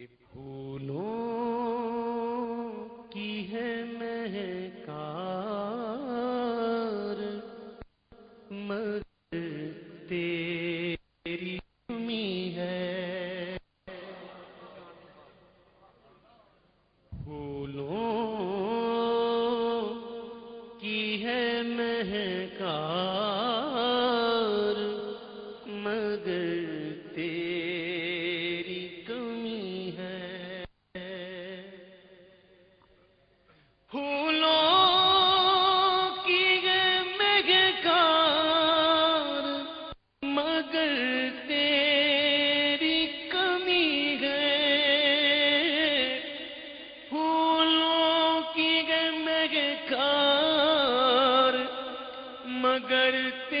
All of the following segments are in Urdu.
کہ پھولوں کی ہے مہکار، مگر تیری کمی ہے۔ پھولوں کی ہے مہکار، مگر تیری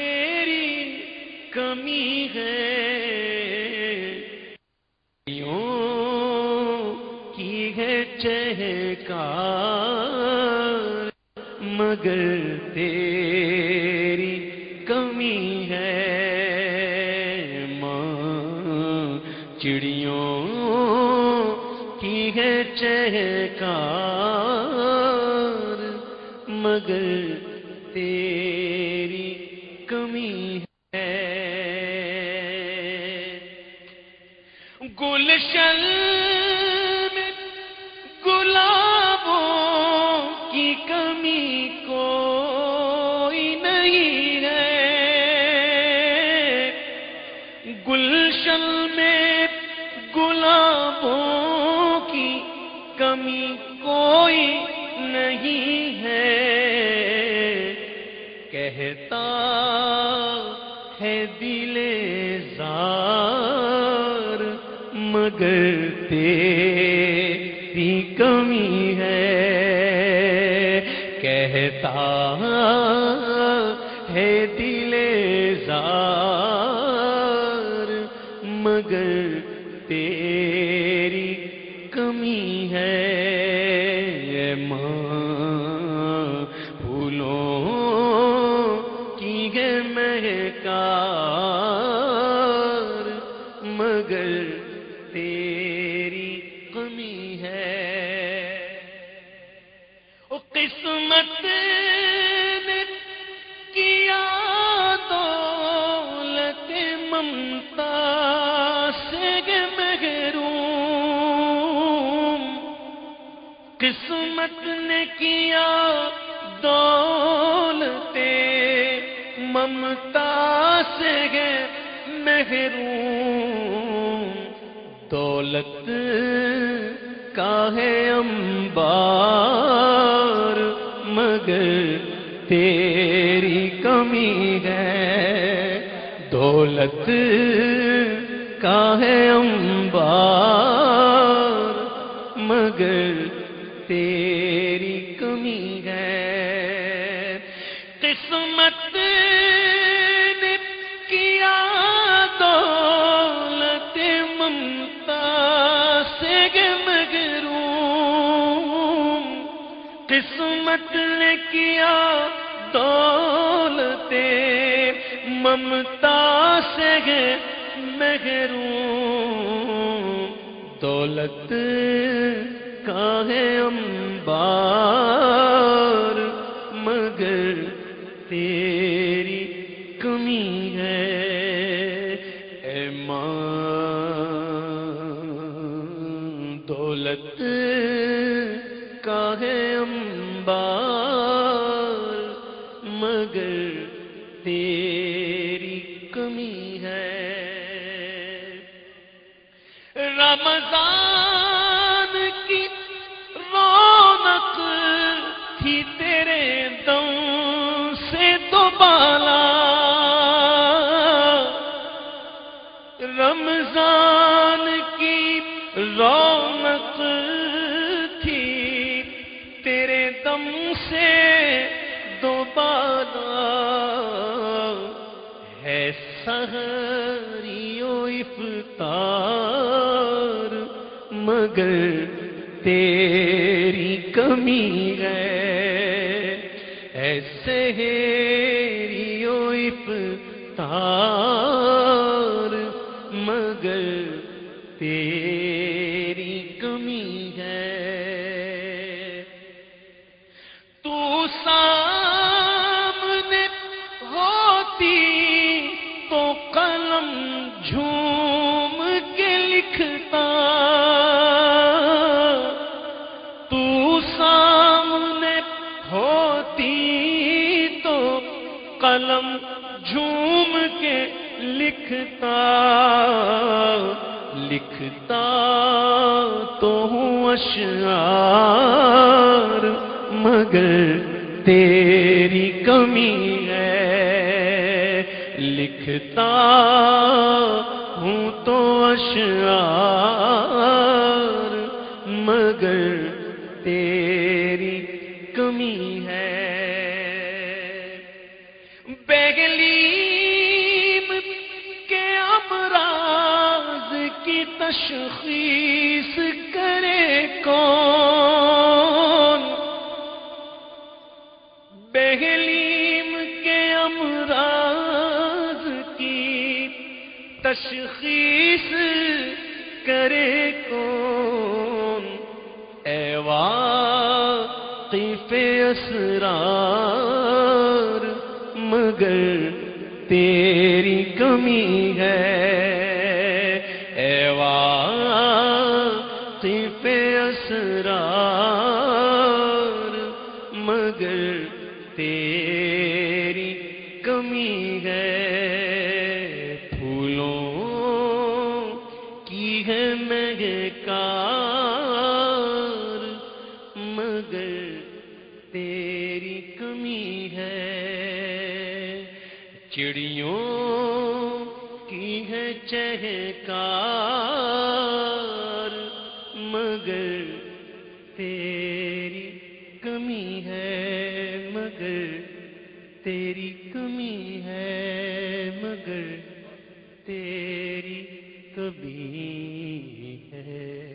مگر تیری کمی ہے۔ یوں کی ہے چہکار، مگر تیری کمی ہے۔ ماں، چڑیوں کی ہے چہکار، مگر تیری کمی ہے۔ گلشن میں گلابوں کی کمی کوئی نہیں ہے۔ گلشن میں گلابوں کی کمی کوئی نہیں ہے۔ کہتا ہے دل زار، مگر تیری کمی ہے۔ کہتا ہے دل زار، مگر تیری کمی ہے۔ ماں کمی ہے۔ او قسمت نے کیا دولت ممتا سے محروم۔ قسمت نے کیا دولت ممتا سے محروم۔ دولت کا ہے امبار مگر تیری کمی ہے۔ دولت کا ہے امبار مگر قسمت نے کیا دولت ممتا سے محروم۔ دولت کا ہے امبار مگر تیری کمی ہے۔ مگر تیری کمی ہے۔ رمضان کی رونق تھی تیرے دم سے تو بالا۔ رمضان کی رونق تھی تیرے دم سے ہے سہریو افطار مگر تیری کمی ہے۔ ایسے ہیریو افطار لکھتا لکھتا تو ہوں اشعار مگر تیری کمی ہے۔ لکھتا ہوں تو اشعار تشخیص کرے کون؟ بہلیم کے امراض کی تشخیص کرے کون؟ اے واقف اسرار، مگر تیری کمی ہے۔ تیری کمی ہے۔ پھولوں کی ہے مہکار، مگر تیری کمی ہے۔ چڑیوں کی ہے چہکار مگر تیری کمی ہے مگر تیری کبھی ہے۔